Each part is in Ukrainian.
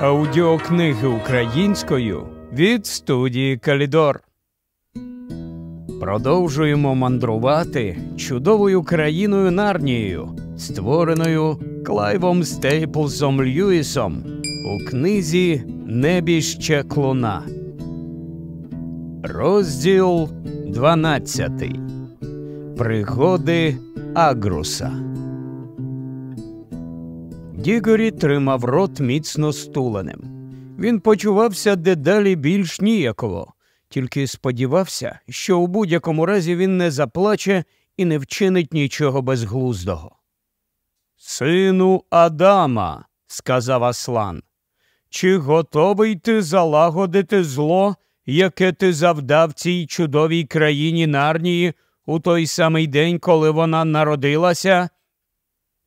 Аудіокниги українською від студії Калідор. Продовжуємо мандрувати чудовою країною Нарнією, створеною Клайвом Стейплсом Льюісом у книзі Небіще клуна. Розділ 12. Пригоди Агруса. Дігорі тримав рот міцно стуленим. Він почувався дедалі більш ніяково, тільки сподівався, що у будь-якому разі він не заплаче і не вчинить нічого безглуздого. Сину Адама, сказав Аслан, чи готовий ти залагодити зло, яке ти завдав цій чудовій країні Нарнії у той самий день, коли вона народилася?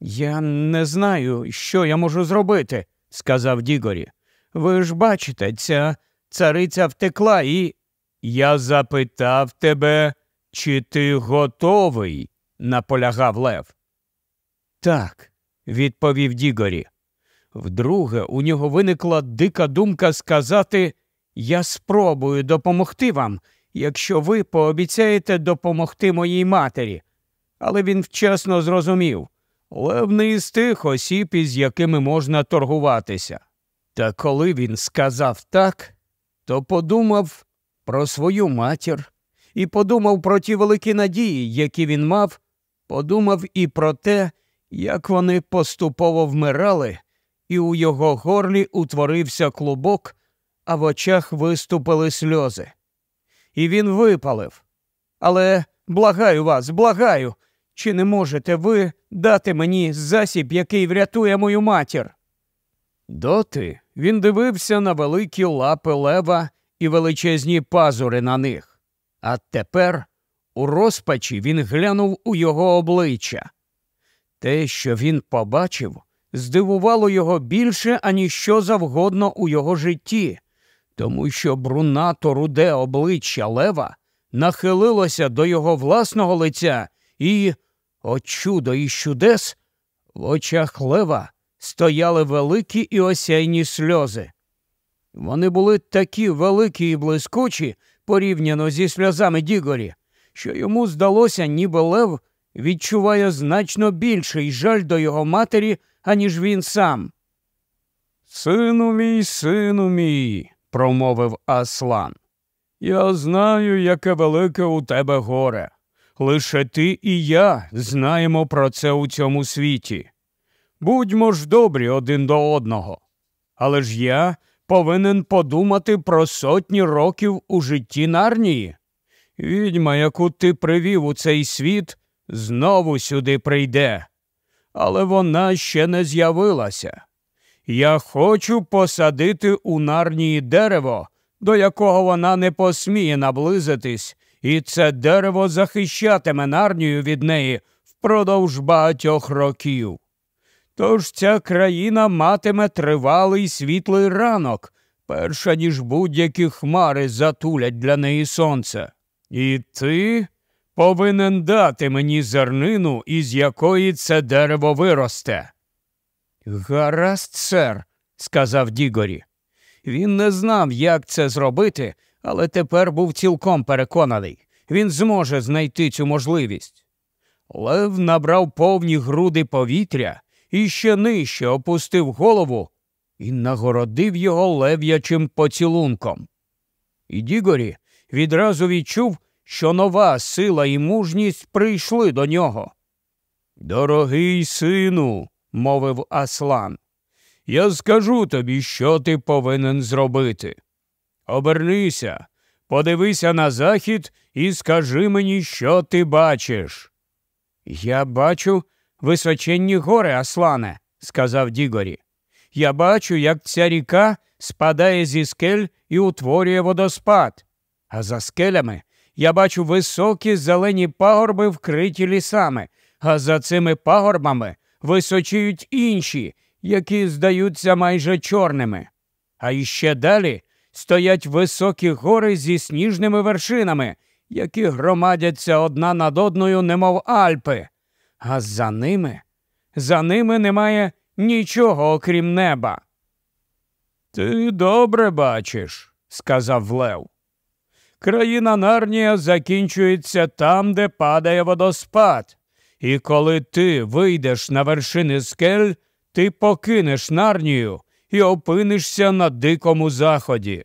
Я не знаю, що я можу зробити, сказав Дігорі. Ви ж бачите, ця цариця втекла і. Я запитав тебе, чи ти готовий, наполягав Лев. Так, відповів Дігорі. Вдруге, у нього виникла дика думка сказати Я спробую допомогти вам, якщо ви пообіцяєте допомогти моїй матері. Але він вчасно зрозумів. Лев не із тих осіб, із якими можна торгуватися. Та коли він сказав так, то подумав про свою матір і подумав про ті великі надії, які він мав, подумав і про те, як вони поступово вмирали, і у його горлі утворився клубок, а в очах виступили сльози. І він випалив. Але благаю вас, благаю, чи не можете ви дати мені засіб, який врятує мою матір? Доти він дивився на великі лапи лева і величезні пазури на них. А тепер у розпачі він глянув у його обличчя. Те, що він побачив, здивувало його більше, аніж що завгодно у його житті, тому що брунато руде обличчя лева нахилилося до його власного лиця і, о чудо і чудес, в очах лева стояли великі і осяйні сльози. Вони були такі великі і блискучі, порівняно зі сльозами Дігорі, що йому здалося, ніби лев відчуває значно більший жаль до його матері, аніж він сам. Сину мій, сину мій, промовив Аслан. Я знаю, яке велике у тебе горе. Лише ти і я знаємо про це у цьому світі. Будьмо ж добрі один до одного. Але ж я повинен подумати про сотні років у житті нарнії. Відьма, яку ти привів у цей світ, знову сюди прийде. Але вона ще не з'явилася. Я хочу посадити у нарнії дерево, до якого вона не посміє наблизитись, і це дерево захищатиме нарнію від неї впродовж багатьох років. Тож ця країна матиме тривалий світлий ранок, перша ніж будь-які хмари затулять для неї сонце. І ти повинен дати мені зернину, із якої це дерево виросте. Гаразд, сер, сказав Дігорі. Він не знав, як це зробити, але тепер був цілком переконаний. Він зможе знайти цю можливість. Лев набрав повні груди повітря і ще нижче опустив голову і нагородив його лев'ячим поцілунком. І Дігорі відразу відчув, що нова сила і мужність прийшли до нього. Дорогий сину, мовив Аслан, я скажу тобі, що ти повинен зробити. Обернися, подивися на захід і скажи мені, що ти бачиш. Я бачу височенні гори, Аслане, сказав Дігорі. Я бачу, як ця ріка спадає зі скель і утворює водоспад, а за скелями я бачу високі зелені пагорби, вкриті лісами, а за цими пагорбами височіють інші, які здаються майже чорними. А іще далі стоять високі гори зі сніжними вершинами, які громадяться одна над одною, немов Альпи, а за ними, за ними немає нічого окрім неба. Ти добре бачиш, сказав Лев. Країна Нарнія закінчується там, де падає водоспад. І коли ти вийдеш на вершини скель, ти покинеш Нарнію і опинишся на дикому заході.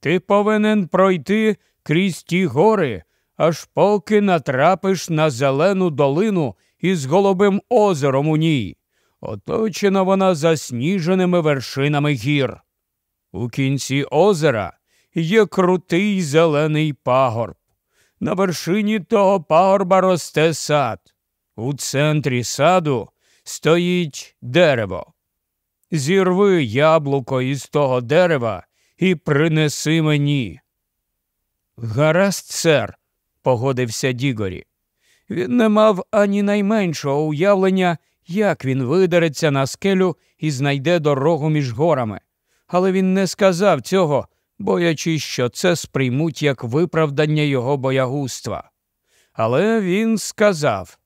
Ти повинен пройти крізь ті гори, аж поки натрапиш на зелену долину із голубим озером у ній. Оточена вона засніженими вершинами гір. У кінці озера є крутий зелений пагорб. На вершині того пагорба росте сад. У центрі саду стоїть дерево. Зірви яблуко із того дерева і принеси мені. Гаразд, сер, погодився Дігорі. Він не мав ані найменшого уявлення, як він видереться на скелю і знайде дорогу між горами. Але він не сказав цього, боячись, що це сприймуть як виправдання його боягузтва. Але він сказав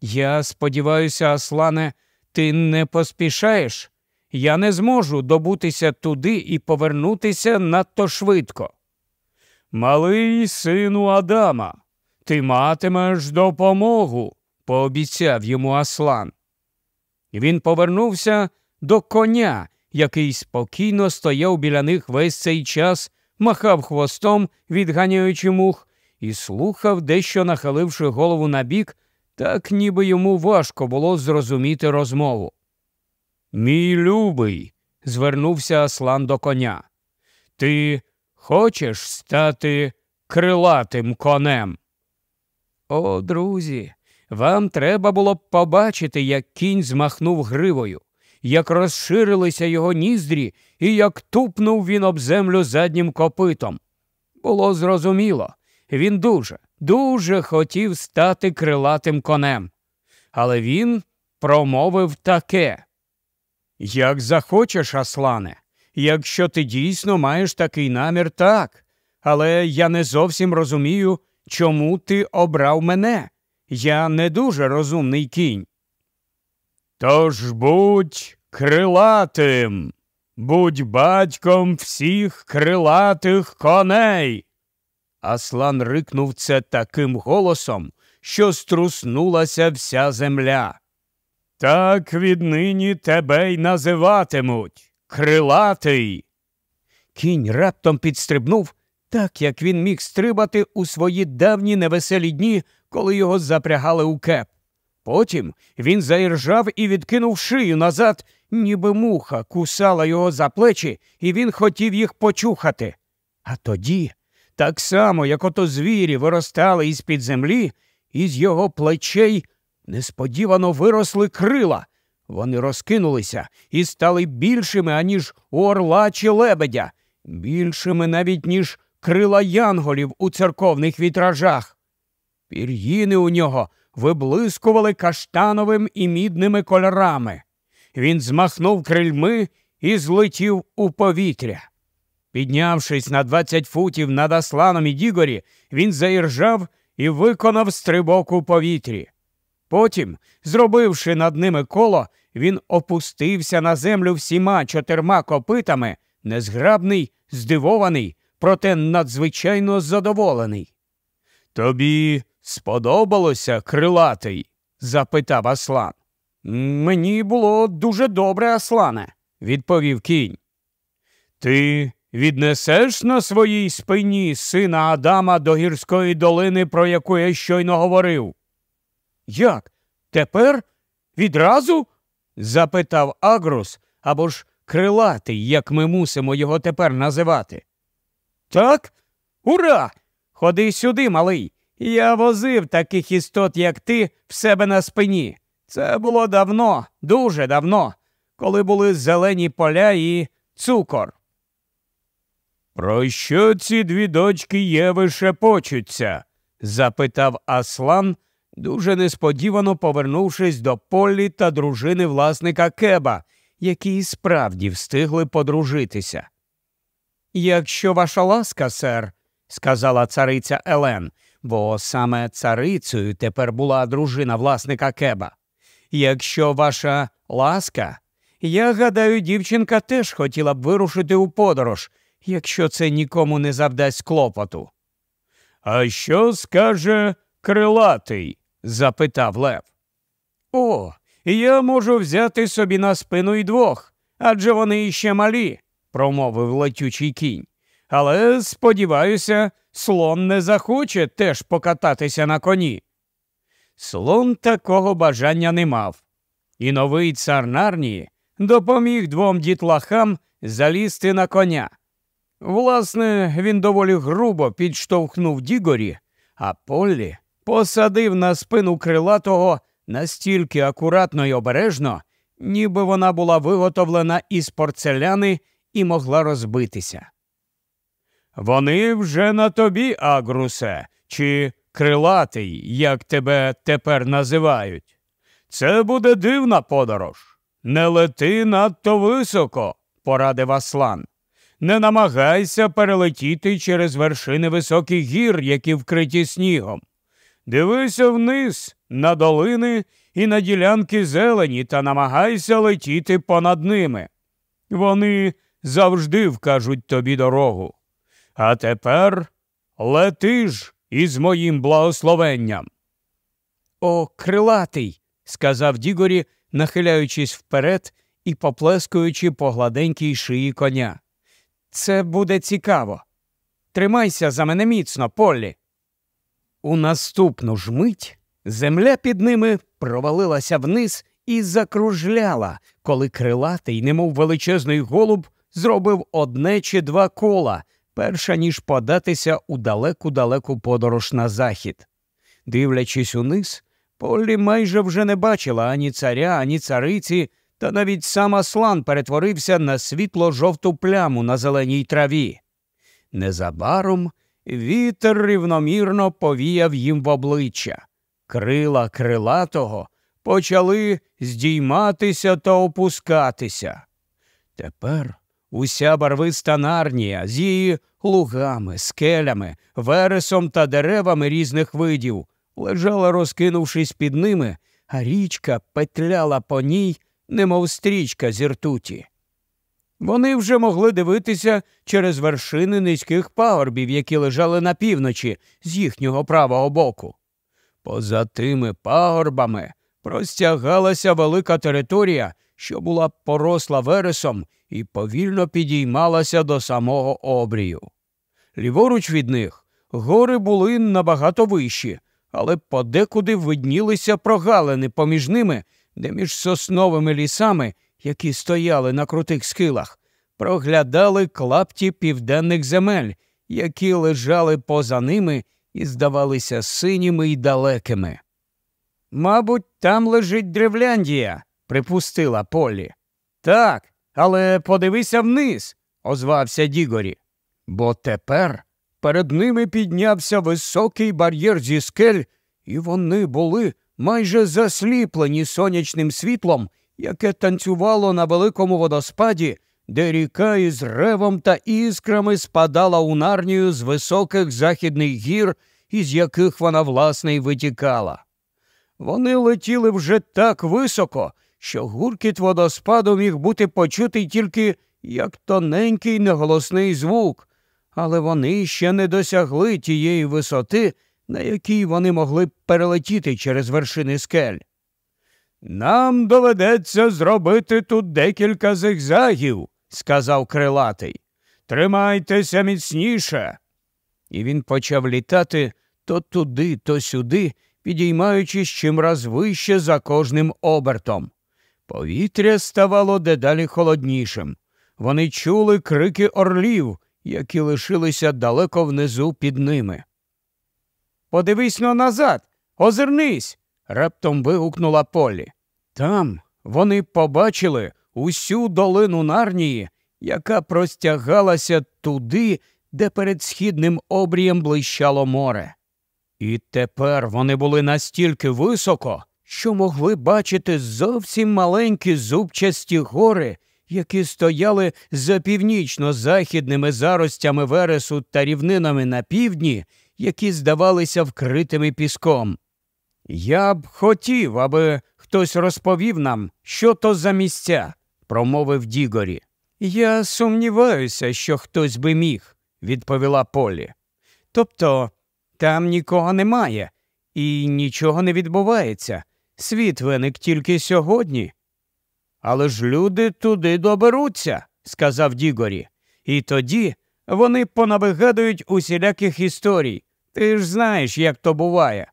Я сподіваюся, Аслане, ти не поспішаєш? Я не зможу добутися туди і повернутися надто швидко. Малий сину Адама, ти матимеш допомогу, пообіцяв йому Аслан. Він повернувся до коня, який спокійно стояв біля них весь цей час, махав хвостом, відганяючи мух, і слухав, дещо нахиливши голову на бік, так ніби йому важко було зрозуміти розмову. Мій любий, звернувся Аслан до коня. Ти хочеш стати крилатим конем? О, друзі, вам треба було б побачити, як кінь змахнув гривою, як розширилися його ніздрі і як тупнув він об землю заднім копитом. Було зрозуміло, він дуже, дуже хотів стати крилатим конем. Але він промовив таке. Як захочеш, Аслане, якщо ти дійсно маєш такий намір, так. Але я не зовсім розумію, чому ти обрав мене. Я не дуже розумний кінь. Тож будь крилатим, будь батьком всіх крилатих коней. Аслан рикнув це таким голосом, що струснулася вся земля. Так віднині тебе й називатимуть крилатий. Кінь раптом підстрибнув, так як він міг стрибати у свої давні невеселі дні, коли його запрягали у кеп. Потім він заіржав і відкинув шию назад, ніби муха кусала його за плечі, і він хотів їх почухати. А тоді, так само, як ото звірі виростали із під землі, із його плечей несподівано виросли крила. Вони розкинулися і стали більшими, аніж у орла чи лебедя, більшими навіть, ніж крила янголів у церковних вітражах. Пір'їни у нього виблискували каштановим і мідними кольорами. Він змахнув крильми і злетів у повітря. Піднявшись на двадцять футів над Асланом і Дігорі, він заіржав і виконав стрибок у повітрі. Потім, зробивши над ними коло, він опустився на землю всіма чотирма копитами, незграбний, здивований, проте надзвичайно задоволений. Тобі сподобалося крилатий? запитав Аслан. Мені було дуже добре, Аслане, відповів кінь. Ти віднесеш на своїй спині сина Адама до гірської долини, про яку я щойно говорив? Як? Тепер? Відразу? запитав Агрус або ж крилатий, як ми мусимо його тепер називати. Так? Ура! Ходи сюди, малий. Я возив таких істот, як ти, в себе на спині. Це було давно, дуже давно, коли були зелені поля і цукор. Про що ці дві дочки Єви шепочуться? запитав Аслан, дуже несподівано повернувшись до Полі та дружини власника Кеба, які і справді встигли подружитися. Якщо ваша ласка, сер, сказала цариця Елен, бо саме царицею тепер була дружина власника Кеба. Якщо ваша ласка, Я гадаю, дівчинка теж хотіла б вирушити у подорож, якщо це нікому не завдасть клопоту. А що скаже крилатий? запитав Лев. О, я можу взяти собі на спину й двох, адже вони іще малі, промовив летючий кінь. Але, сподіваюся, слон не захоче теж покататися на коні. Слон такого бажання не мав, і новий цар Нарнії допоміг двом дітлахам залізти на коня. Власне, він доволі грубо підштовхнув Дігорі, а Поллі посадив на спину крилатого настільки акуратно й обережно, ніби вона була виготовлена із порцеляни і могла розбитися. Вони вже на тобі, Агрусе, чи крилатий, як тебе тепер називають. Це буде дивна подорож. Не лети надто високо, порадив Аслан. Не намагайся перелетіти через вершини високих гір, які вкриті снігом. Дивися вниз, на долини і на ділянки зелені, та намагайся летіти понад ними. Вони завжди вкажуть тобі дорогу. А тепер лети ж із моїм благословенням. О, крилатий, сказав Дігорі, нахиляючись вперед і поплескуючи по гладенькій шиї коня. Це буде цікаво. Тримайся за мене міцно, Поллі. У наступну ж мить земля під ними провалилася вниз і закружляла, коли крилатий, немов величезний голуб, зробив одне чи два кола, перша ніж податися у далеку далеку подорож на захід. Дивлячись униз, Поллі майже вже не бачила ані царя, ані цариці, та навіть сам Аслан перетворився на світло жовту пляму на зеленій траві. Незабаром вітер рівномірно повіяв їм в обличчя. Крила крилатого почали здійматися та опускатися. Тепер уся барвиста нарнія з її лугами, скелями, вересом та деревами різних видів лежала, розкинувшись під ними, а річка петляла по ній, немов стрічка зі ртуті. Вони вже могли дивитися через вершини низьких пагорбів, які лежали на півночі з їхнього правого боку. Поза тими пагорбами простягалася велика територія, що була поросла вересом і повільно підіймалася до самого обрію. Ліворуч від них гори були набагато вищі, але подекуди виднілися прогалини поміж ними, де між сосновими лісами, які стояли на крутих схилах, проглядали клапті південних земель, які лежали поза ними і здавалися синіми й далекими. Мабуть, там лежить Древляндія, припустила Полі. Так, але подивися вниз, озвався Дігорі. Бо тепер перед ними піднявся високий бар'єр зі скель, і вони були майже засліплені сонячним світлом, яке танцювало на великому водоспаді, де ріка із ревом та іскрами спадала у нарнію з високих західних гір, із яких вона власне й витікала. Вони летіли вже так високо, що гуркіт водоспаду міг бути почутий тільки як тоненький неголосний звук, але вони ще не досягли тієї висоти, на якій вони могли б перелетіти через вершини скель. Нам доведеться зробити тут декілька зигзагів, сказав крилатий. Тримайтеся міцніше. І він почав літати то туди, то сюди, підіймаючись чимраз вище за кожним обертом. Повітря ставало дедалі холоднішим. Вони чули крики орлів, які лишилися далеко внизу під ними. Подивись но назад, озирнись. раптом вигукнула Полі. Там вони побачили усю долину нарнії, яка простягалася туди, де перед східним обрієм блищало море. І тепер вони були настільки високо, що могли бачити зовсім маленькі зубчасті гори, які стояли за північно-західними заростями вересу та рівнинами на півдні, які здавалися вкритими піском. Я б хотів, аби хтось розповів нам, що то за місця, промовив Дігорі. Я сумніваюся, що хтось би міг, відповіла Полі. Тобто там нікого немає і нічого не відбувається. Світ виник тільки сьогодні. Але ж люди туди доберуться, сказав Дігорі, і тоді вони понавигадують усіляких історій. Ти ж знаєш, як то буває.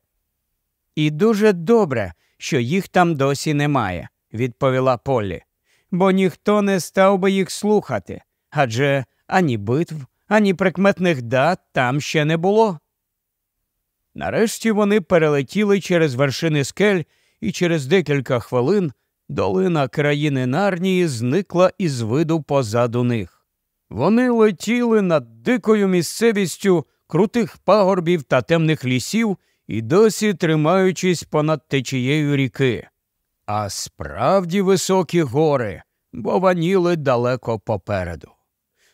І дуже добре, що їх там досі немає, відповіла Полі, бо ніхто не став би їх слухати, адже ані битв, ані прикметних дат там ще не було. Нарешті вони перелетіли через вершини скель, і через декілька хвилин долина країни Нарнії зникла із виду позаду них. Вони летіли над дикою місцевістю крутих пагорбів та темних лісів і досі тримаючись понад течією ріки. А справді високі гори бованіли далеко попереду.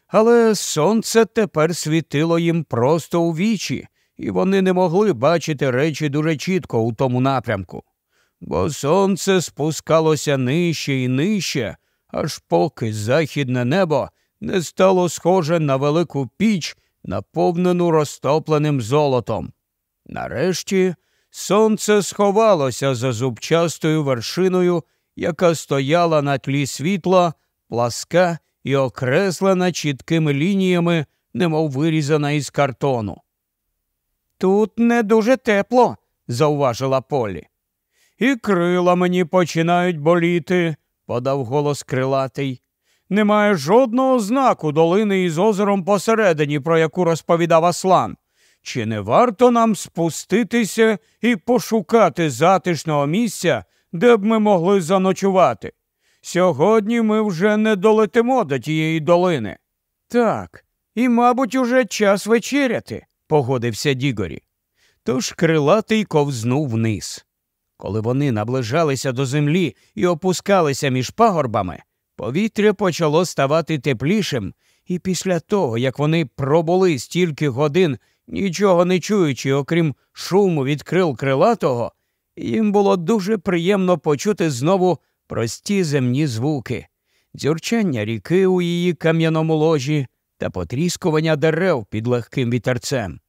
Але сонце тепер світило їм просто у вічі, і вони не могли бачити речі дуже чітко у тому напрямку, бо сонце спускалося нижче і нижче, аж поки західне небо не стало схоже на велику піч, наповнену розтопленим золотом. Нарешті сонце сховалося за зубчастою вершиною, яка стояла на тлі світла, пласка і окреслена чіткими лініями, немов вирізана із картону. Тут не дуже тепло, зауважила Полі. І крила мені починають боліти, подав голос крилатий. Немає жодного знаку долини із озером посередині, про яку розповідав Аслан. Чи не варто нам спуститися і пошукати затишного місця, де б ми могли заночувати? Сьогодні ми вже не долетимо до тієї долини. Так, і, мабуть, уже час вечеряти, погодився Дігорі. Тож крилатий ковзнув вниз. Коли вони наближалися до землі і опускалися між пагорбами, повітря почало ставати теплішим, і після того, як вони пробули стільки годин, нічого не чуючи, окрім шуму від крил крилатого, їм було дуже приємно почути знову прості земні звуки, дзюрчання ріки у її кам'яному ложі та потріскування дерев під легким вітерцем.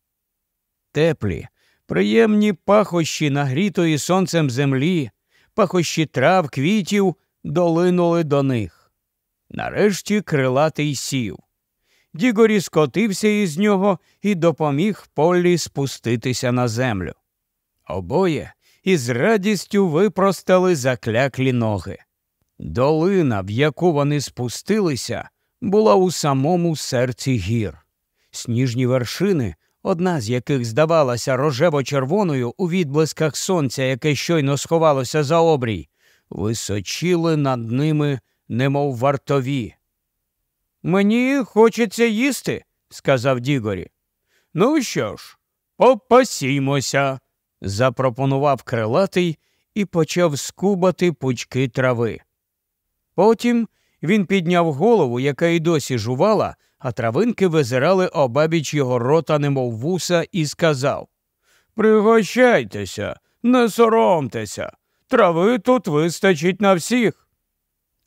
Теплі, приємні пахощі нагрітої сонцем землі, пахощі трав, квітів долинули до них. Нарешті крилатий сів. Дігорі скотився із нього і допоміг Поллі спуститися на землю. Обоє із радістю випростали закляклі ноги. Долина, в яку вони спустилися, була у самому серці гір. Сніжні вершини, одна з яких здавалася рожево-червоною у відблисках сонця, яке щойно сховалося за обрій, височіли над ними, немов вартові. Мені хочеться їсти, сказав Дігорі. Ну що ж, попасімося, запропонував крилатий і почав скубати пучки трави. Потім він підняв голову, яка й досі жувала, а травинки визирали обабіч його рота, немов вуса, і сказав Пригощайтеся, не соромтеся, трави тут вистачить на всіх.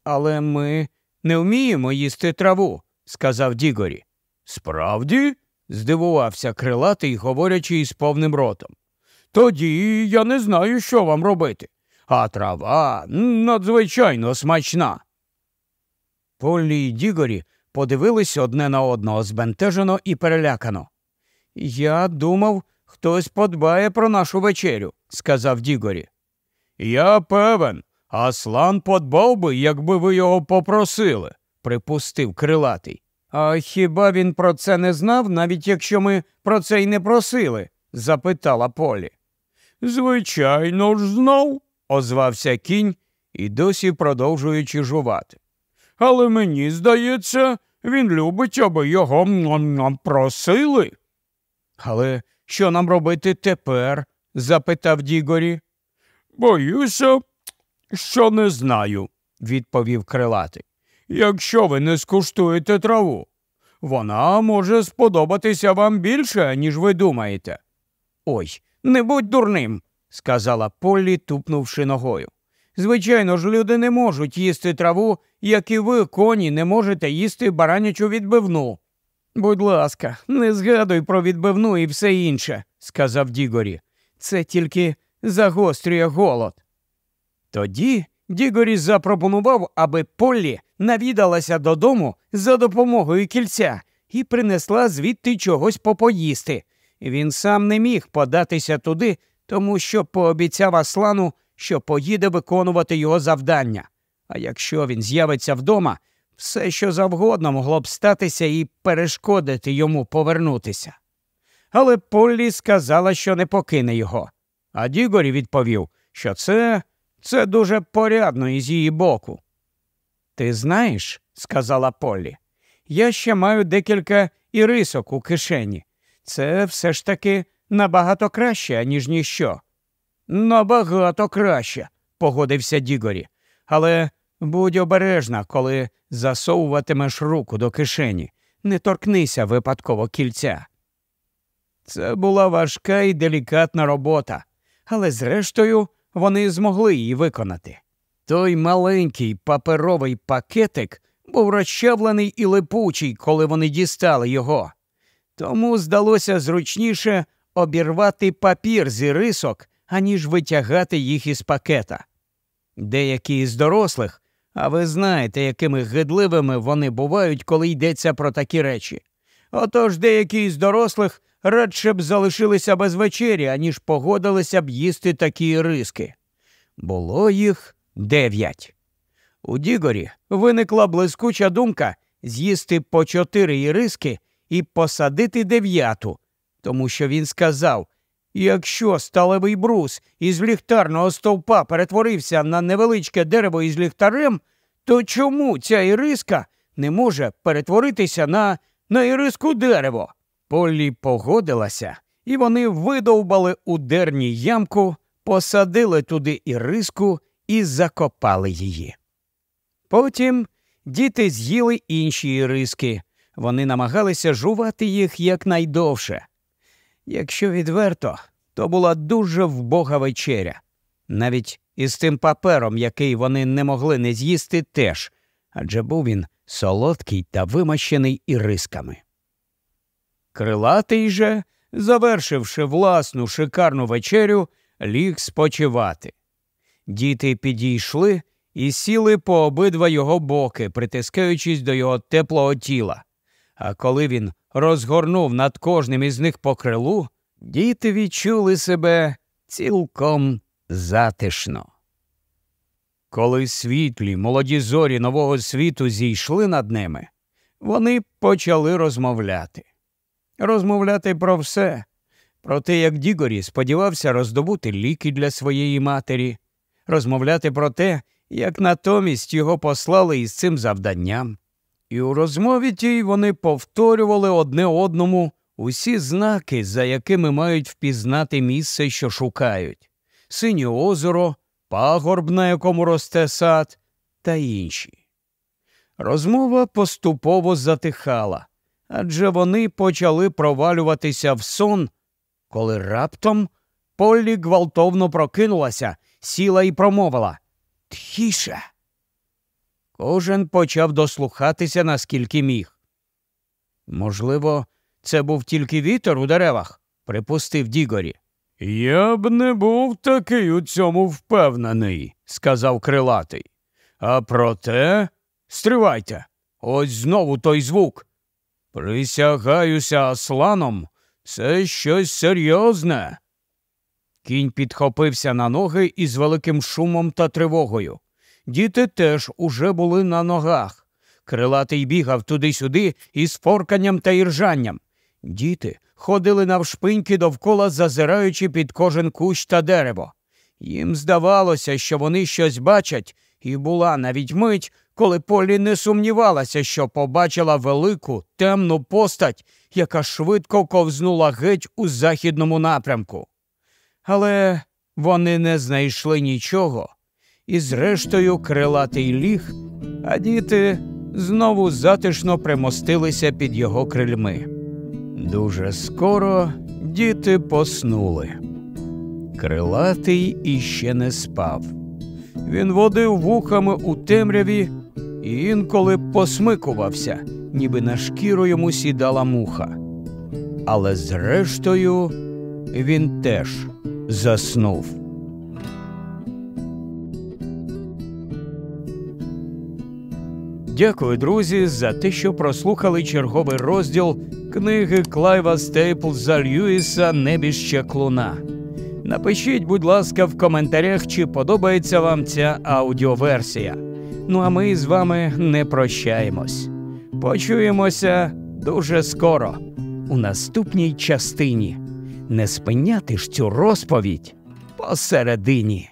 Але ми не вміємо їсти траву, сказав Дігорі. Справді? здивувався крилатий, говорячи із повним ротом. Тоді я не знаю, що вам робити. А трава надзвичайно смачна. Полі й Дігорі подивились одне на одного збентежено і перелякано. Я думав, хтось подбає про нашу вечерю, сказав Дігорі. Я певен, Аслан подбав би, якби ви його попросили, припустив крилатий. А хіба він про це не знав, навіть якщо ми про це й не просили? запитала Полі. Звичайно ж, знав, озвався кінь і досі продовжуючи жувати. Але мені здається, він любить, аби його нам просили. Але що нам робити тепер? запитав Дігорі. Боюся, що не знаю, відповів крилатий. Якщо ви не скуштуєте траву, вона може сподобатися вам більше, ніж ви думаєте. Ой, не будь дурним, сказала Поллі, тупнувши ногою. Звичайно ж, люди не можуть їсти траву, як і ви, коні, не можете їсти баранячу відбивну. Будь ласка, не згадуй про відбивну і все інше, сказав Дігорі. Це тільки загострює голод. Тоді Дігорі запропонував, аби Поллі навідалася додому за допомогою кільця і принесла звідти чогось попоїсти. Він сам не міг податися туди, тому що пообіцяв Аслану, що поїде виконувати його завдання. А якщо він з'явиться вдома, все, що завгодно могло б статися і перешкодити йому повернутися. Але Поллі сказала, що не покине його. А Дігорі відповів, що це це дуже порядно із її боку. Ти знаєш, сказала Поллі, я ще маю декілька ірисок у кишені. Це все ж таки набагато краще, ніж ніщо. Набагато краще, погодився Дігорі. Але будь обережна, коли засовуватимеш руку до кишені. Не торкнися випадково кільця. Це була важка і делікатна робота, але зрештою вони змогли її виконати. Той маленький паперовий пакетик був розчавлений і липучий, коли вони дістали його. Тому здалося зручніше обірвати папір з ірисок, аніж витягати їх із пакета. Деякі із дорослих, а ви знаєте, якими гидливими вони бувають, коли йдеться про такі речі. Отож деякі із дорослих радше б залишилися без вечері, аніж погодилися б їсти такі іриски. Було їх дев'ять. У Дігорі виникла блискуча думка з'їсти по чотири іриски і посадити дев'яту, тому що він сказав якщо сталевий брус із ліхтарного стовпа перетворився на невеличке дерево із ліхтарем, то чому ця іриска не може перетворитися на, на іриску дерево? Полі погодилася, і вони видовбали у дерні ямку, посадили туди іриску і закопали її. Потім діти з'їли інші іриски. Вони намагалися жувати їх якнайдовше. Якщо відверто, то була дуже вбога вечеря. Навіть із тим папером, який вони не могли не з'їсти, теж, адже був він солодкий та вимащений ірисками. Крилатий же, завершивши власну шикарну вечерю, ліг спочивати. Діти підійшли і сіли по обидва його боки, притискаючись до його теплого тіла. А коли він розгорнув над кожним із них по крилу, діти відчули себе цілком затишно. Коли світлі молоді зорі нового світу зійшли над ними, вони почали розмовляти. Розмовляти про все, про те, як Дігорі сподівався роздобути ліки для своєї матері, розмовляти про те, як натомість його послали із цим завданням. І у розмові тій вони повторювали одне одному усі знаки, за якими мають впізнати місце, що шукають синє озеро, пагорб, на якому росте сад, та інші. Розмова поступово затихала, адже вони почали провалюватися в сон, коли раптом Поллі гвалтовно прокинулася, сіла і промовила Тхіше. Кожен почав дослухатися, наскільки міг. Можливо, це був тільки вітер у деревах, припустив Дігорі. Я б не був такий у цьому впевнений, сказав крилатий. А проте, стривайте, ось знову той звук. Присягаюся асланом, це щось серйозне. Кінь підхопився на ноги із великим шумом та тривогою. Діти теж уже були на ногах. Крилатий бігав туди-сюди із форканням та іржанням. Діти ходили навшпиньки довкола, зазираючи під кожен кущ та дерево. Їм здавалося, що вони щось бачать, і була навіть мить, коли Полі не сумнівалася, що побачила велику темну постать, яка швидко ковзнула геть у західному напрямку. Але вони не знайшли нічого, і, зрештою, крилатий ліг, а діти знову затишно примостилися під його крильми. Дуже скоро діти поснули. Крилатий іще не спав. Він водив вухами у темряві і інколи посмикувався, ніби на шкіру йому сідала муха. Але зрештою він теж заснув. Дякую, друзі, за те, що прослухали черговий розділ книги Клайва Стейплза Льюіса Небіще Клуна. Напишіть, будь ласка, в коментарях, чи подобається вам ця аудіоверсія. Ну а ми з вами не прощаємось. Почуємося дуже скоро, у наступній частині. Не спиняти ж цю розповідь посередині.